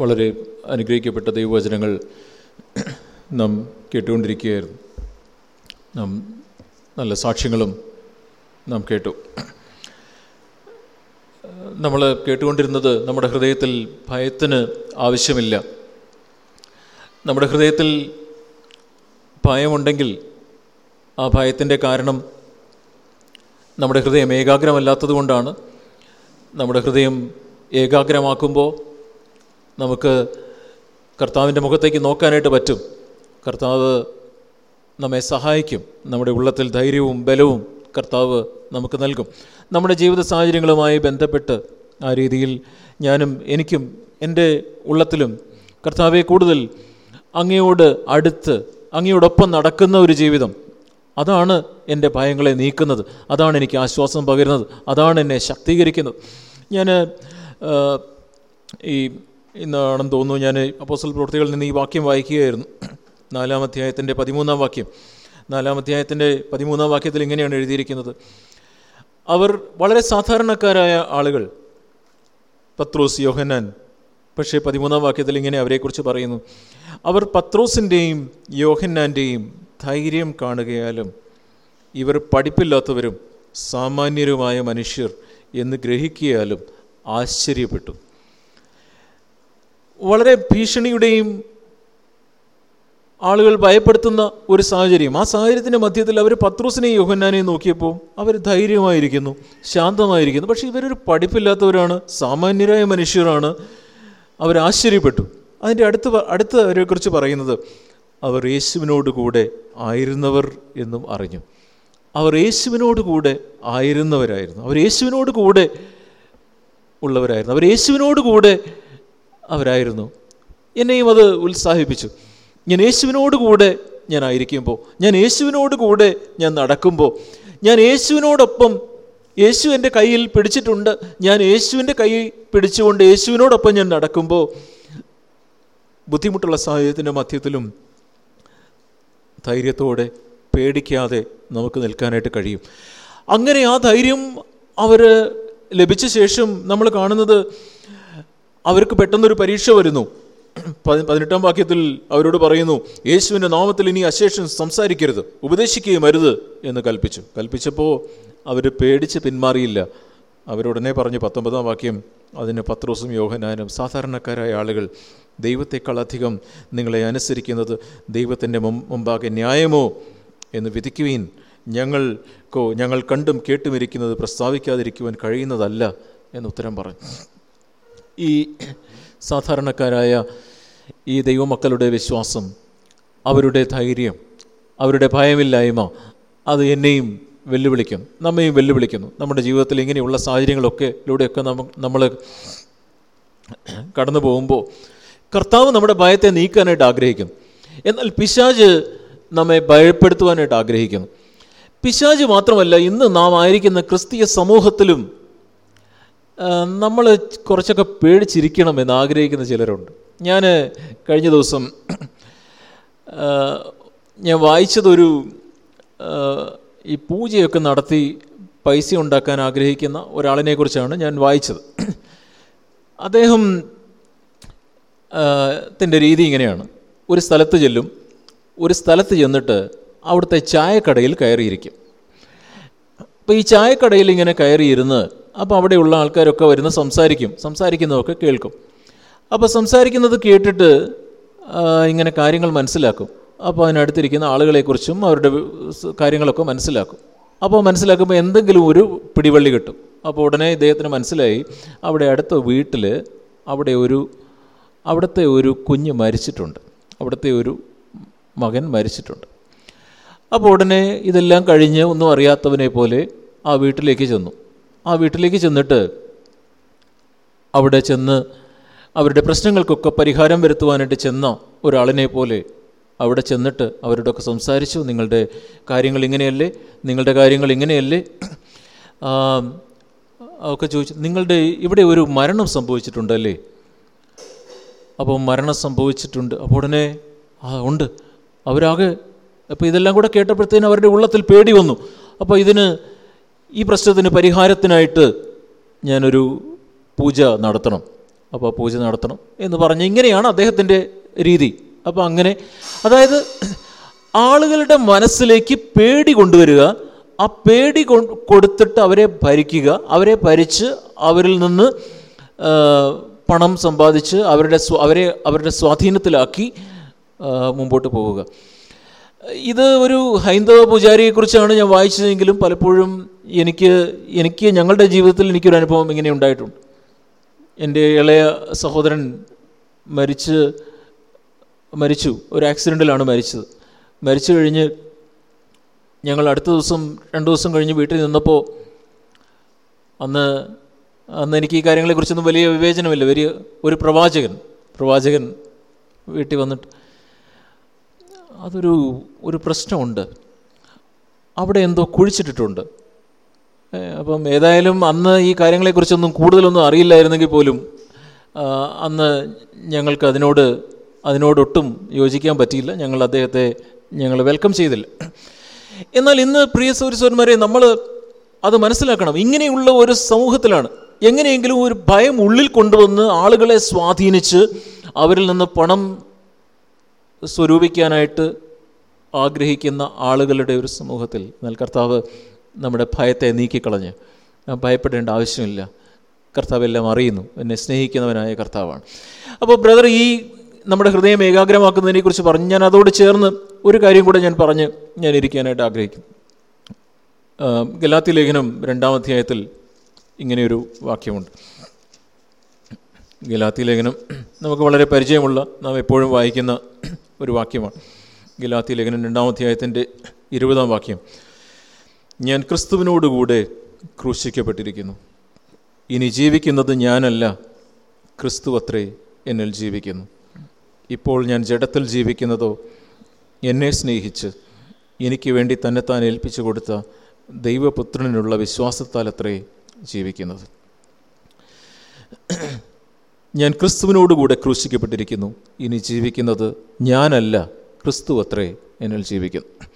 വളരെ അനുഗ്രഹിക്കപ്പെട്ട ദൈവവചനങ്ങൾ നാം കേട്ടുകൊണ്ടിരിക്കുകയായിരുന്നു. നാം നല്ല സാക്ഷ്യങ്ങളും നാം കേട്ടു. നമ്മൾ കേട്ടുകൊണ്ടിരുന്നത് നമ്മുടെ ഹൃദയത്തിൽ ഭയത്തിന് ആവശ്യമില്ല. നമ്മുടെ ഹൃദയത്തിൽ ഭയമുണ്ടെങ്കിൽ ആ ഭയത്തിന്റെ കാരണം നമ്മുടെ ഹൃദയം ഏകാഗ്രമല്ലാത്തതുകൊണ്ടാണ്. നമ്മുടെ ഹൃദയം ഏകാഗ്രമാക്കുമ്പോൾ നമുക്ക് കർത്താവിന്റെ മുഖത്തേക്ക് നോക്കാനായിട്ട് പറ്റും. കർത്താവ് നമ്മെ സഹായിക്കും. നമ്മുടെ ഉള്ളത്തിൽ ധൈര്യവും ബലവും കർത്താവ് നമുക്ക് നൽകും. നമ്മുടെ ജീവിത സാഹചര്യങ്ങളുമായി ബന്ധപ്പെട്ട് ആ രീതിയിൽ ഞാനും എനിക്കും എന്റെ ഉള്ളത്തിലും കർത്താവെ കൂടുതൽ അങ്ങയോട് അടുത്ത് അങ്ങയോടൊപ്പം നടക്കുന്ന ഒരു ജീവിതം. അതാണ് എന്റെ ഭയങ്ങളെ നീക്കുന്നത്. അതാണ് എനിക്ക് ആശ്വാസം പകരുന്നത്. അതാണ് എന്നെ ശക്തീകരിക്കുന്നത്. ഞാൻ ഈ ഇന്നാണെന്ന് തോന്നുന്നു ഞാൻ അപ്പോസ്റ്റൽ പ്രവൃത്തികളിൽ നിന്ന് ഈ വാക്യം വായിക്കുകയായിരുന്നു. നാലാം അധ്യായത്തിന്റെ പതിമൂന്നാം വാക്യം. നാലാം അധ്യായത്തിന്റെ പതിമൂന്നാം വാക്യത്തിൽ ഇങ്ങനെയാണ് എഴുതിയിരിക്കുന്നത്. അവർ വളരെ സാധാരണക്കാരായ ആളുകൾ. പത്രോസ് യോഹന്നാൻ. പക്ഷേ പതിമൂന്നാം വാക്യത്തിൽ ഇങ്ങനെ അവരെക്കുറിച്ച് പറയുന്നു. അവർ പത്രോസിന്റെയും യോഹന്നാന്റെയും ധൈര്യം കാണുകയാലും ഇവർ പഠിപ്പില്ലാത്തവരും സാമാന്യരുമായ മനുഷ്യർ എന്ന് ഗ്രഹിക്കിയാലും ആശ്ചര്യപ്പെട്ടു. വളരെ ഭീഷണിയുടെയും ആളുകൾ ഭയപ്പെടുത്തുന്ന ഒരു സാഹചര്യം. ആ സാഹചര്യത്തിന്റെ മധ്യത്തിൽ അവർ പത്രൂസിനെയും യോഹന്നാനെയും നോക്കിയപ്പോൾ അവർ ധൈര്യമായിരിക്കുന്നു ശാന്തമായിരിക്കുന്നു. പക്ഷേ ഇവരൊരു പഠിപ്പില്ലാത്തവരാണ് സാമാന്യരായ മനുഷ്യരാണ്. അവർ ആശ്ചര്യപ്പെട്ടു. അതിന്റെ അടുത്ത അടുത്ത് അവരെക്കുറിച്ച് പറയുന്നത് അവർ യേശുവിനോട് കൂടെ ആയിരുന്നവർ എന്നും അറിഞ്ഞു. അവർ യേശുവിനോട് കൂടെ ആയിരുന്നവരായിരുന്നു. അവർ യേശുവിനോട് കൂടെ ഉള്ളവരായിരുന്നു. അവർ യേശുവിനോട് കൂടെ അവരായിരുന്നു. എന്നെയും അത് ഉത്സാഹിപ്പിച്ചു. ഞാൻ യേശുവിനോട് കൂടെ ഞാൻ ആയിരിക്കുമ്പോൾ ഞാൻ യേശുവിനോട് കൂടെ ഞാൻ നടക്കുമ്പോൾ ഞാൻ യേശുവിനോടൊപ്പം യേശു എന്റെ കയ്യിൽ പിടിച്ചിട്ടുണ്ട് ഞാൻ യേശുവിന്റെ കൈ പിടിച്ചുകൊണ്ട് യേശുവിനോടൊപ്പം ഞാൻ നടക്കുമ്പോൾ ബുദ്ധിമുട്ടുള്ള സാഹചര്യത്തിന്റെ മധ്യത്തിലും ധൈര്യത്തോടെ പേടിക്കാതെ നമുക്ക് നിൽക്കാനായിട്ട് കഴിയും. അങ്ങനെ ആ ധൈര്യം അവർ ലഭിച്ച ശേഷം നമ്മൾ കാണുന്നത് അവർക്ക് പെട്ടെന്നൊരു പരീക്ഷ വരുന്നു. പതിനെട്ടാം വാക്യത്തിൽ അവരോട് പറയുന്നു യേശുവിന്റെ നാമത്തിൽ ഇനി അശേഷം സംസാരിക്കരുത് ഉപദേശിക്കുകയും അരുത് എന്ന് കൽപ്പിച്ചു. കൽപ്പിച്ചപ്പോൾ അവർ പേടിച്ച് പിന്മാറിയില്ല. അവരുടനെ പറഞ്ഞു പത്തൊമ്പതാം വാക്യം അതിന് പത്രോസും യോഹനാനും സാധാരണക്കാരായ ആളുകൾ ദൈവത്തെക്കാൾ അധികം നിങ്ങളെ അനുസരിക്കുന്നത് ദൈവത്തിന്റെ മുമ്പാകെ ന്യായമോ? എന്ന് വിധിക്കുവീൻ. ഞങ്ങൾക്കോ ഞങ്ങൾ കണ്ടും കേട്ടുമിരിക്കുന്നത് പ്രസ്താവിക്കാതിരിക്കുവാൻ കഴിയുന്നതല്ല എന്ന് ഉത്തരം പറഞ്ഞു. ഈ സാധാരണക്കാരായ ഈ ദൈവമക്കളുടെ വിശ്വാസം അവരുടെ ധൈര്യം അവരുടെ ഭയമില്ലായ്മ അത് എന്നെയും വെല്ലുവിളിക്കും നമ്മയും വെല്ലുവിളിക്കുന്നു. നമ്മുടെ ജീവിതത്തിൽ ഇങ്ങനെയുള്ള സാഹചര്യങ്ങളൊക്കെ ലൂടെയൊക്കെ നമ്മ നമ്മൾ കടന്നു പോകുമ്പോൾ കർത്താവ് നമ്മുടെ ഭയത്തെ നീക്കാനായിട്ട് ആഗ്രഹിക്കുന്നു. എന്നാൽ പിശാജ് നമ്മെ ഭയപ്പെടുത്തുവാനായിട്ട് ആഗ്രഹിക്കുന്നു. പിശാജ് മാത്രമല്ല ഇന്ന് നാം ആയിരിക്കുന്ന ക്രിസ്തീയ സമൂഹത്തിലും നമ്മൾ കുറച്ചൊക്കെ പേടിച്ചിരിക്കണമെന്ന് ആഗ്രഹിക്കുന്ന ചിലരുണ്ട്. ഞാൻ കഴിഞ്ഞ ദിവസം ഞാൻ വായിച്ചതൊരു ഈ പൂജയൊക്കെ നടത്തി പൈസ ഉണ്ടാക്കാൻ ആഗ്രഹിക്കുന്ന ഒരാളിനെ കുറിച്ചാണ് ഞാൻ വായിച്ചത്. അദ്ദേഹം ത്തിന്റെ രീതി ഇങ്ങനെയാണ്. ഒരു സ്ഥലത്ത് ചെല്ലും ഒരു സ്ഥലത്ത് ചെന്നിട്ട് അവിടുത്തെ ചായക്കടയിൽ കയറിയിരിക്കും. അപ്പോൾ ഈ ചായക്കടയിൽ ഇങ്ങനെ കയറിയിരുന്ന് അപ്പോൾ അവിടെയുള്ള ആൾക്കാരൊക്കെ വരുന്ന സംസാരിക്കും. സംസാരിക്കുന്നതൊക്കെ കേൾക്കും. അപ്പോൾ സംസാരിക്കുന്നത് കേട്ടിട്ട് ഇങ്ങനെ കാര്യങ്ങൾ മനസ്സിലാക്കും. അപ്പോൾ അതിനടുത്തിരിക്കുന്ന ആളുകളെക്കുറിച്ചും അവരുടെ കാര്യങ്ങളൊക്കെ മനസ്സിലാക്കും. അപ്പോൾ മനസ്സിലാക്കുമ്പോൾ എന്തെങ്കിലും ഒരു പിടിവള്ളി കിട്ടും. അപ്പോൾ ഉടനെ ഇദ്ദേഹത്തിന് മനസ്സിലായി അവിടെ അടുത്ത വീട്ടിൽ അവിടെ ഒരു അവിടുത്തെ ഒരു കുഞ്ഞ് മരിച്ചിട്ടുണ്ട്. അവിടുത്തെ ഒരു മകൻ മരിച്ചിട്ടുണ്ട്. അപ്പോൾ ഉടനെ ഇതെല്ലാം കഴിഞ്ഞ് ഒന്നും അറിയാത്തവനെ പോലെ ആ വീട്ടിലേക്ക് ചെന്നു. ആ വീട്ടിലേക്ക് ചെന്നിട്ട് അവിടെ ചെന്ന് അവരുടെ പ്രശ്നങ്ങൾക്കൊക്കെ പരിഹാരം വരുത്തുവാനായിട്ട് ചെന്ന ഒരാളിനെ പോലെ അവിടെ ചെന്നിട്ട് അവരോടൊക്കെ സംസാരിച്ചു. നിങ്ങളുടെ കാര്യങ്ങൾ ഇങ്ങനെയല്ലേ? നിങ്ങളുടെ കാര്യങ്ങൾ ഇങ്ങനെയല്ലേ? ഒക്കെ ചോദിച്ചു. നിങ്ങളുടെ ഇവിടെ ഒരു മരണം സംഭവിച്ചിട്ടുണ്ടല്ലേ? അപ്പോൾ മരണം സംഭവിച്ചിട്ടുണ്ട്. അപ്പോൾ ഉടനെ ഉണ്ട്. അവരാകെ അപ്പോൾ ഇതെല്ലാം കൂടെ കേട്ടപ്പോഴത്തേനും അവരുടെ ഉള്ളത്തിൽ പേടി വന്നു. അപ്പോൾ ഇതിന് ഈ പ്രശ്നത്തിന് പരിഹാരത്തിനായിട്ട് ഞാനൊരു പൂജ നടത്തണം. അപ്പോൾ പൂജ നടത്തണം എന്ന് പറഞ്ഞ് ഇങ്ങനെയാണ് അദ്ദേഹത്തിന്റെ രീതി. അപ്പോൾ അങ്ങനെ അതായത് ആളുകളുടെ മനസ്സിലേക്ക് പേടി കൊണ്ടുവരിക ആ പേടി കൊടുത്തിട്ട് അവരെ ഭരിക്കുക അവരെ ഭരിച്ച് അവരിൽ നിന്ന് പണം സമ്പാദിച്ച് അവരുടെ അവരെ അവരുടെ സ്വാധീനത്തിലാക്കി മുമ്പോട്ട് പോവുക. ഇത് ഒരു ഹൈന്ദവ പൂജാരിയെക്കുറിച്ചാണ് ഞാൻ വായിച്ചതെങ്കിലും പലപ്പോഴും എനിക്ക് എനിക്ക് ഞങ്ങളുടെ ജീവിതത്തിൽ എനിക്കൊരു അനുഭവം ഇങ്ങനെ ഉണ്ടായിട്ടുണ്ട്. എന്റെ ഇളയ സഹോദരൻ മരിച്ച് മരിച്ചു. ഒരു ആക്സിഡന്റിലാണ് മരിച്ചത്. മരിച്ചു കഴിഞ്ഞ് ഞങ്ങൾ അടുത്ത ദിവസം രണ്ട് ദിവസം കഴിഞ്ഞ് വീട്ടിൽ നിന്നപ്പോൾ അന്ന് അന്ന് എനിക്ക് ഈ കാര്യങ്ങളെക്കുറിച്ചൊന്നും വലിയ വിവേചനമില്ല. വലിയ ഒരു പ്രവാചകൻ പ്രവാചകൻ വീട്ടിൽ വന്നിട്ട് അതൊരു ഒരു പ്രശ്നമുണ്ട്. അവിടെ എന്തോ കുഴിച്ചിട്ടിട്ടുണ്ട്. അപ്പം ഏതായാലും അന്ന് ഈ കാര്യങ്ങളെക്കുറിച്ചൊന്നും കൂടുതലൊന്നും അറിയില്ലായിരുന്നെങ്കിൽ പോലും അന്ന് ഞങ്ങൾക്ക് അതിനോട് അതിനോടൊട്ടും യോജിക്കാൻ പറ്റിയില്ല. ഞങ്ങൾ അദ്ദേഹത്തെ ഞങ്ങൾ വെൽക്കം ചെയ്തില്ല. എന്നാൽ ഇന്ന് പ്രിയ സൗരസ്വരന്മാരെ നമ്മൾ അത് മനസ്സിലാക്കണം. ഇങ്ങനെയുള്ള ഒരു സമൂഹത്തിലാണ് എങ്ങനെയെങ്കിലും ഒരു ഭയം ഉള്ളിൽ കൊണ്ടുവന്ന് ആളുകളെ സ്വാധീനിച്ച് അവരിൽ നിന്ന് പണം സ്വരൂപിക്കാനായിട്ട് ആഗ്രഹിക്കുന്ന ആളുകളുടെ ഒരു സമൂഹത്തിൽ എന്നാൽ കർത്താവ് നമ്മുടെ ഭയത്തെ നീക്കിക്കളഞ്ഞ്. ഭയപ്പെടേണ്ട ആവശ്യമില്ല. കർത്താവ് എല്ലാം അറിയുന്നു. എന്നെ സ്നേഹിക്കുന്നവനായ കർത്താവാണ്. അപ്പോൾ ബ്രദർ ഈ നമ്മുടെ ഹൃദയം ഏകാഗ്രമാക്കുന്നതിനെക്കുറിച്ച് പറഞ്ഞ് ഞാൻ അതോട് ചേർന്ന് ഒരു കാര്യം കൂടെ ഞാൻ പറഞ്ഞ് ഞാൻ ഇരിക്കാനായിട്ട് ആഗ്രഹിക്കുന്നു. ഗലാത്തി ലേഖനം രണ്ടാം അധ്യായത്തിൽ ഇങ്ങനെയൊരു വാക്യമുണ്ട്. ഗലാത്തി ലേഖനം നമുക്ക് വളരെ പരിചയമുള്ള നാം എപ്പോഴും വായിക്കുന്ന ഒരു വാക്യമാണ്. ഗലാത്തി ലേഖനം രണ്ടാം അധ്യായത്തിന്റെ ഇരുപതാം വാക്യം. ഞാൻ ക്രിസ്തുവിനോടുകൂടെ ക്രൂശിക്കപ്പെട്ടിരിക്കുന്നു. ഇനി ജീവിക്കുന്നത് ഞാനല്ല ക്രിസ്തു അത്രേ എന്നിൽ ജീവിക്കുന്നു. ഇപ്പോൾ ഞാൻ ജഡത്തിൽ ജീവിക്കുന്നതോ എന്നെ സ്നേഹിച്ച് എനിക്ക് വേണ്ടി തന്നെത്താൻ ഏൽപ്പിച്ചു കൊടുത്ത ദൈവപുത്രനുള്ള വിശ്വാസത്താൽ അത്രേ ജീവിക്കുന്നത്. ഞാൻ ക്രിസ്തുവിനോടുകൂടെ ക്രൂശിക്കപ്പെട്ടിരിക്കുന്നു. ഇനി ജീവിക്കുന്നത് ഞാനല്ല ക്രിസ്തു അത്രേ എന്നിൽ ജീവിക്കുന്നു.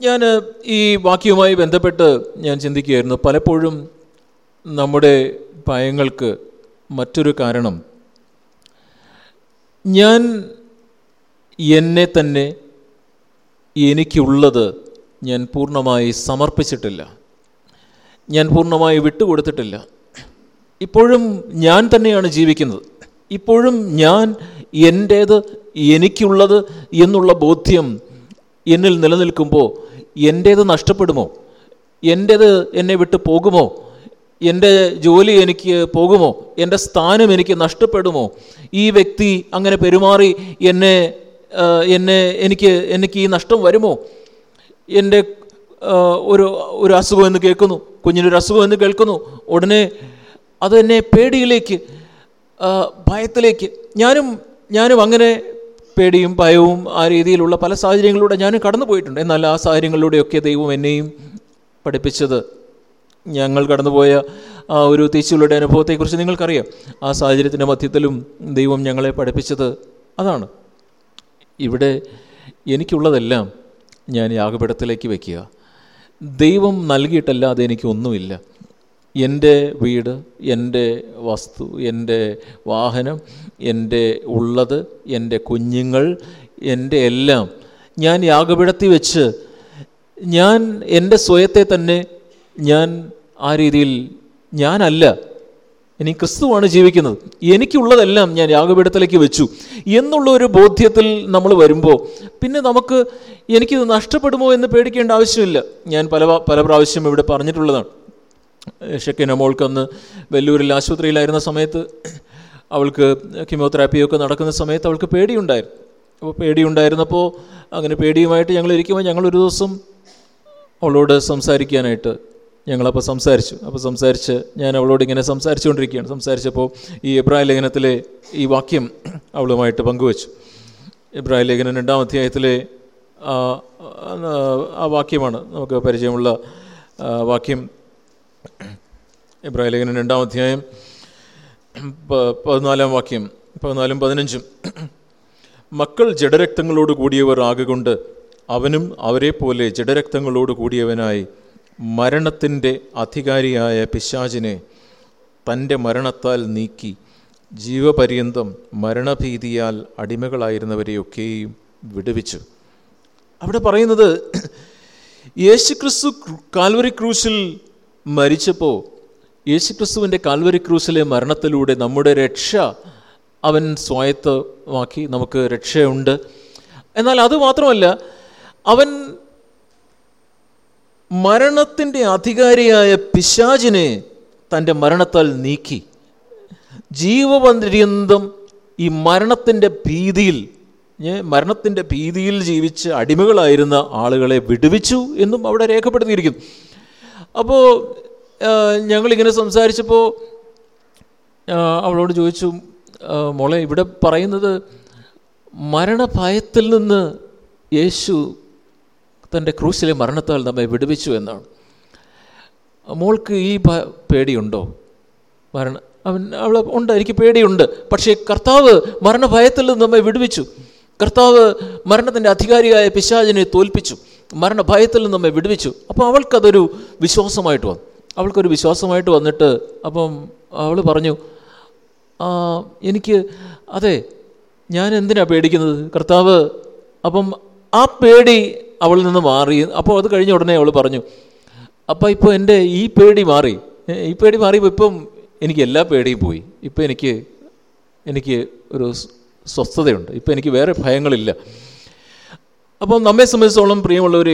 ഞാൻ ഈ വാക്യവുമായി ബന്ധപ്പെട്ട് ഞാൻ ചിന്തിക്കുകയായിരുന്നു. പലപ്പോഴും നമ്മുടെ ഭയങ്ങൾക്ക് മറ്റൊരു കാരണം. ഞാൻ എന്നെ തന്നെ എനിക്കുള്ളത് ഞാൻ പൂർണമായി സമർപ്പിച്ചിട്ടില്ല. ഞാൻ പൂർണമായി വിട്ടുകൊടുത്തിട്ടില്ല. ഇപ്പോഴും ഞാൻ തന്നെയാണ് ജീവിക്കുന്നത്. ഇപ്പോഴും ഞാൻ എന്റേത് എനിക്കുള്ളത് എന്നുള്ള ബോധ്യം എന്നിൽ നിലനിൽക്കുമ്പോൾ എന്റേത് നഷ്ടപ്പെടുമോ? എന്റേത് എന്നെ വിട്ട് പോകുമോ? എന്റെ ജോലി എനിക്ക് പോകുമോ? എന്റെ സ്ഥാനം എനിക്ക് നഷ്ടപ്പെടുമോ? ഈ വ്യക്തി അങ്ങനെ പെരുമാറി എന്നെ എന്നെ എനിക്ക് എനിക്ക് ഈ നഷ്ടം വരുമോ? എന്റെ ഒരു ഒരു അസുഖം എന്ന് കേൾക്കുന്നു. കുഞ്ഞിനൊരു അസുഖം എന്ന് കേൾക്കുന്നു. ഉടനെ അത് എന്നെ പേടിയിലേക്ക് ഭയത്തിലേക്ക്. ഞാനും ഞാനും അങ്ങനെ പേടിയും ഭയവും ആ രീതിയിലുള്ള പല സാഹചര്യങ്ങളിലൂടെ ഞാനും കടന്നു പോയിട്ടുണ്ട്. എന്നാൽ ആ സാഹചര്യങ്ങളിലൂടെയൊക്കെ ദൈവം എന്നെയും പഠിപ്പിച്ചത്. ഞങ്ങൾ കടന്നുപോയ ആ ഒരു തീച്ചുകളുടെ അനുഭവത്തെക്കുറിച്ച് നിങ്ങൾക്കറിയാം. ആ സാഹചര്യത്തിന്റെ മധ്യത്തിലും ദൈവം ഞങ്ങളെ പഠിപ്പിച്ചത് അതാണ്. ഇവിടെ എനിക്കുള്ളതെല്ലാം ഞാൻ യാഗപീഠത്തിലേക്ക് വയ്ക്കുക. ദൈവം നൽകിയിട്ടല്ലാതെ എനിക്കൊന്നുമില്ല. എന്റെ വീട് എന്റെ വസ്തു എന്റെ വാഹനം എന്റെ ഉള്ളത് എന്റെ കുഞ്ഞുങ്ങൾ എന്റെ എല്ലാം ഞാൻ യാഗപിടത്തി വെച്ച് ഞാൻ എന്റെ സ്വയത്തെ തന്നെ ഞാൻ ആ രീതിയിൽ ഞാനല്ല. ഇനി ക്രിസ്തുവാണ് ജീവിക്കുന്നത്. എനിക്കുള്ളതെല്ലാം ഞാൻ യാഗപീഠത്തിലേക്ക് വെച്ചു എന്നുള്ള ഒരു ബോധ്യത്തിൽ നമ്മൾ വരുമ്പോൾ പിന്നെ നമുക്ക് എനിക്കിത് നഷ്ടപ്പെടുമോ എന്ന് പേടിക്കേണ്ട ആവശ്യമില്ല. ഞാൻ പല പല പ്രാവശ്യം ഇവിടെ പറഞ്ഞിട്ടുള്ളതാണ്. ഷെക്കിന മോൾക്ക് അന്ന് വെല്ലൂരിൽ ആശുപത്രിയിലായിരുന്ന സമയത്ത് അവൾക്ക് കീമോതെറാപ്പിയൊക്കെ നടക്കുന്ന സമയത്ത് അവൾക്ക് പേടിയുണ്ടായിരുന്നു. അപ്പോൾ പേടിയുണ്ടായിരുന്നപ്പോൾ അങ്ങനെ പേടിയുമായിട്ട് ഞങ്ങൾ ഇരിക്കുമ്പോൾ ഞങ്ങളൊരു ദിവസം അവളോട് സംസാരിക്കാനായിട്ട് ഞങ്ങളപ്പോൾ സംസാരിച്ചു. അപ്പോൾ സംസാരിച്ച് ഞാൻ അവളോട് ഇങ്ങനെ സംസാരിച്ചുകൊണ്ടിരിക്കുകയാണ്. സംസാരിച്ചപ്പോൾ ഈ എബ്രാഹിം ലേഖനത്തിലെ ഈ വാക്യം അവളുമായിട്ട് പങ്കുവച്ചു. എബ്രാഹിം ലേഖനം രണ്ടാം അധ്യായത്തിലെ ആ വാക്യമാണ്. നമുക്ക് പരിചയമുള്ള വാക്യം ഇബ്രാഹിം ലേഖനം രണ്ടാം അധ്യായം പതിനാലാം വാക്യം പതിനാലും പതിനഞ്ചും. മക്കൾ ജഡരക്തങ്ങളോട് കൂടിയവർ ആകൊണ്ട് അവനും അവരെ പോലെ ജഡരക്തങ്ങളോട് കൂടിയവനായി മരണത്തിന്റെ അധികാരിയായ പിശാചിനെ തന്റെ മരണത്താൽ നീക്കി ജീവപര്യന്തം മരണഭീതിയാൽ അടിമകളായിരുന്നവരെയൊക്കെയും വിടുവിച്ചു. അവിടെ പറയുന്നത് യേശുക്രിസ്തു കാൽവരി ക്രൂശിൽ മരിച്ചപ്പോൾ യേശുക്രിസ്തുവിന്റെ കാൽവരി ക്രൂസിലെ മരണത്തിലൂടെ നമ്മുടെ രക്ഷ അവൻ സ്വായത്തമാക്കി നമുക്ക് രക്ഷയുണ്ട്. എന്നാൽ അത് മാത്രമല്ല അവൻ മരണത്തിന്റെ അധികാരിയായ പിശാചിനെ തന്റെ മരണത്താൽ നീക്കി. ജീവപര്യന്തം ഈ മരണത്തിന്റെ ഭീതിയിൽ മരണത്തിന്റെ ഭീതിയിൽ ജീവിച്ച് അടിമകളായിരുന്ന ആളുകളെ വിടുവിച്ചു എന്നും അവിടെ രേഖപ്പെടുത്തിയിരിക്കുന്നു. അപ്പോൾ ഞങ്ങളിങ്ങനെ സംസാരിച്ചപ്പോൾ അവളോട് ചോദിച്ചു മോളെ ഇവിടെ പറയുന്നത് മരണഭയത്തിൽ നിന്ന് യേശു തന്റെ ക്രൂശിലെ മരണത്താൽ നമ്മെ വിടുവിച്ചു എന്നാണ്. മോൾക്ക് ഈ പേടിയുണ്ടോ? മരണ അവൻ അവൾ ഉണ്ട് എനിക്ക് പേടിയുണ്ട് പക്ഷേ കർത്താവ് മരണഭയത്തിൽ നിന്ന് നമ്മെ വിടുവിച്ചു. കർത്താവ് മരണത്തിന്റെ അധികാരിയായ പിശാചിനെ തോൽപ്പിച്ചു. മരണഭയത്തിൽ നിന്ന് നമ്മെ വിടുവിച്ചു. അപ്പോൾ അവൾക്കതൊരു വിശ്വാസമായിട്ട് വന്നു. അവൾക്കൊരു വിശ്വാസമായിട്ട് വന്നിട്ട് അപ്പം അവൾ പറഞ്ഞു എനിക്ക് അതെ ഞാൻ എന്തിനാ പേടിക്കുന്നത് കർത്താവ്? അപ്പം ആ പേടി അവളിൽ നിന്ന് മാറി. അപ്പോൾ അത് കഴിഞ്ഞ ഉടനെ അവൾ പറഞ്ഞു അപ്പോൾ ഇപ്പോൾ എന്റെ ഈ പേടി മാറി. ഈ പേടി മാറിയപ്പോൾ ഇപ്പം എനിക്ക് എല്ലാ പേടിയും പോയി. ഇപ്പം എനിക്ക് എനിക്ക് ഒരു സ്വസ്ഥതയുണ്ട്. ഇപ്പം എനിക്ക് വേറെ ഭയങ്ങളില്ല. അപ്പം നമ്മെ സംബന്ധിച്ചോളം പ്രിയമുള്ളവർ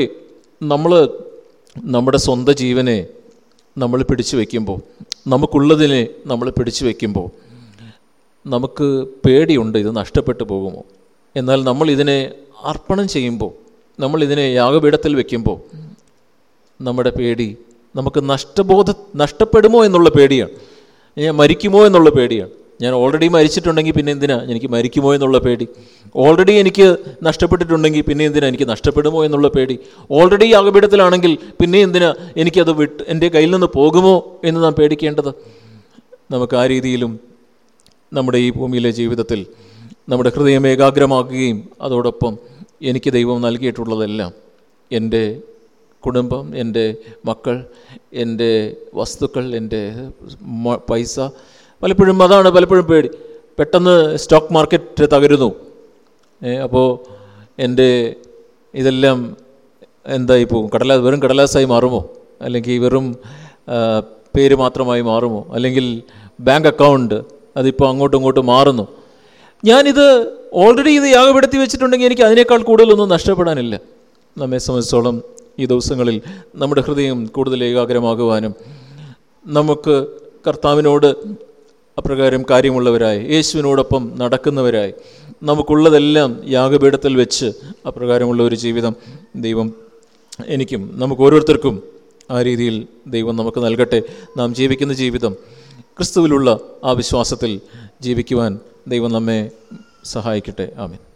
നമ്മൾ നമ്മുടെ സ്വന്തം ജീവനെ നമ്മൾ പിടിച്ചു വയ്ക്കുമ്പോൾ നമുക്കുള്ളതിനെ നമ്മൾ പിടിച്ചു വയ്ക്കുമ്പോൾ നമുക്ക് പേടിയുണ്ട് ഇത് നഷ്ടപ്പെട്ടു പോകുമോ? എന്നാൽ നമ്മൾ ഇതിനെ അർപ്പണം ചെയ്യുമ്പോൾ നമ്മൾ ഇതിനെ യാഗപീഠത്തിൽ വയ്ക്കുമ്പോൾ നമ്മുടെ പേടി നമുക്ക് നഷ്ടബോധ നഷ്ടപ്പെടുമോ എന്നുള്ള പേടിയാണ്. മരിക്കുമോ എന്നുള്ള പേടിയാണ്. ഞാൻ ഓൾറെഡി മരിച്ചിട്ടുണ്ടെങ്കിൽ പിന്നെ എന്തിനാ? എനിക്ക് മരിക്കുമോ എന്നുള്ള പേടി. ഓൾറെഡി എനിക്ക് നഷ്ടപ്പെട്ടിട്ടുണ്ടെങ്കിൽ പിന്നെ എന്തിനാ? എനിക്ക് നഷ്ടപ്പെടുമോ എന്നുള്ള പേടി. ഓൾറെഡി അകപീഠത്തിലാണെങ്കിൽ പിന്നെ എന്തിനാ? എനിക്കത് വിട്ട് എന്റെ കയ്യിൽ നിന്ന് പോകുമോ എന്ന് നാം പേടിക്കേണ്ടത്. നമുക്ക് ആ രീതിയിലും നമ്മുടെ ഈ ഭൂമിയിലെ ജീവിതത്തിൽ നമ്മുടെ ഹൃദയം ഏകാഗ്രമാക്കുകയും അതോടൊപ്പം എനിക്ക് ദൈവം നൽകിയിട്ടുള്ളതെല്ലാം എന്റെ കുടുംബം എന്റെ മക്കൾ എന്റെ വസ്തുക്കൾ എന്റെ പൈസ പലപ്പോഴും അതാണ് പലപ്പോഴും പേടി. പെട്ടെന്ന് സ്റ്റോക്ക് മാർക്കറ്റ് തകരുന്നു. അപ്പോൾ എന്റെ ഇതെല്ലാം എന്തായി പോകും? കടലാസ് വെറും കടലാസായി മാറുമോ? അല്ലെങ്കിൽ വെറും പേര് മാത്രമായി മാറുമോ? അല്ലെങ്കിൽ ബാങ്ക് അക്കൗണ്ട് അതിപ്പോൾ അങ്ങോട്ടും ഇങ്ങോട്ടും മാറുന്നു. ഞാനിത് ഓൾറെഡി ഇത് യാഗപ്പെടുത്തി വെച്ചിട്ടുണ്ടെങ്കിൽ എനിക്ക് അതിനേക്കാൾ കൂടുതലൊന്നും നഷ്ടപ്പെടാനില്ല. നമ്മെ സംബന്ധിച്ചോളം ഈ ദിവസങ്ങളിൽ നമ്മുടെ ഹൃദയം കൂടുതൽ ഏകാഗ്രമാകുവാനും നമുക്ക് കർത്താവിനോട് അപ്രകാരം കാര്യമുള്ളവരായി യേശുവിനോടൊപ്പം നടക്കുന്നവരായി. നമുക്കുള്ളതെല്ലാം യാഗപീഠത്തിൽ വെച്ച് അപ്രകാരമുള്ള ഒരു ജീവിതം ദൈവം എനിക്കും നമുക്ക് ഓരോരുത്തർക്കും ആ രീതിയിൽ ദൈവം നമുക്ക് നൽകട്ടെ. നാം ജീവിക്കുന്ന ജീവിതം ക്രിസ്തുവിലുള്ള ആ വിശ്വാസത്തിൽ ജീവിക്കുവാൻ ദൈവം നമ്മെ സഹായിക്കട്ടെ. ആമീൻ.